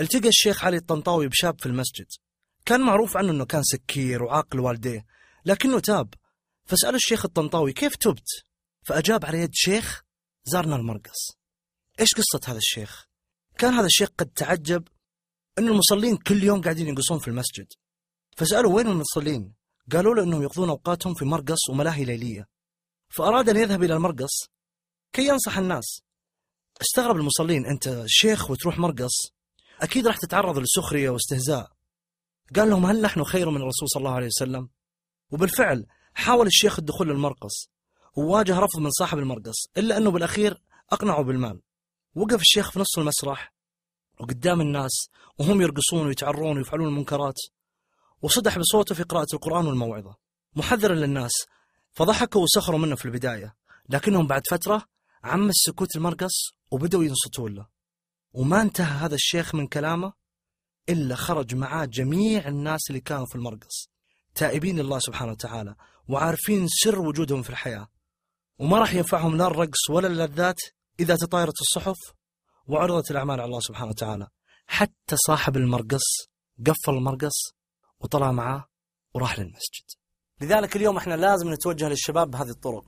التقى الشيخ علي الطنطاوي بشاب في المسجد. كان معروف عنه أنه كان سكير وعاقل والديه لكنه تاب. فسأل الشيخ الطنطاوي كيف تبت؟ فأجاب على يد شيخ زارنا المرقص. إيش قصة هذا الشيخ؟ كان هذا الشيخ قد تعجب أن المصلين كل يوم قاعدين ينقصون في المسجد. فسألوا وين المصلين؟ قالوا له أنهم يقضون أوقاتهم في مرقص وملاهي ليلية. فأراد أن يذهب إلى المرقص كي ينصح الناس استغرب المصلين أنت شيخ وتروح مرقص؟ أكيد راح تتعرض لسخرية واستهزاء. قال لهم هل نحن خير من الرسول صلى الله عليه وسلم؟ وبالفعل حاول الشيخ الدخول للمرقص وواجه رفض من صاحب المرقص إلا أنه بالأخير أقنعه بالمال. وقف الشيخ في نص المسرح وقدام الناس وهم يرقصون ويتعرون ويفعلون المنكرات وصدح بصوته في قراءة القرآن والموعظة. محذرا للناس فضحكوا وسخروا منه في البداية لكنهم بعد فترة عم السكوت المرقص وبدأوا ينصتون له. وما انتهى هذا الشيخ من كلامه إلا خرج معاه جميع الناس اللي كانوا في المرقص تائبين لله سبحانه وتعالى وعارفين سر وجودهم في الحياة. وما راح ينفعهم لا الرقص ولا اللذات إذا تطايرت الصحف وعرضت الأعمال على الله سبحانه وتعالى. حتى صاحب المرقص قفل المرقص وطلع معاه وراح للمسجد. لذلك اليوم إحنا لازم نتوجه للشباب بهذه الطرق.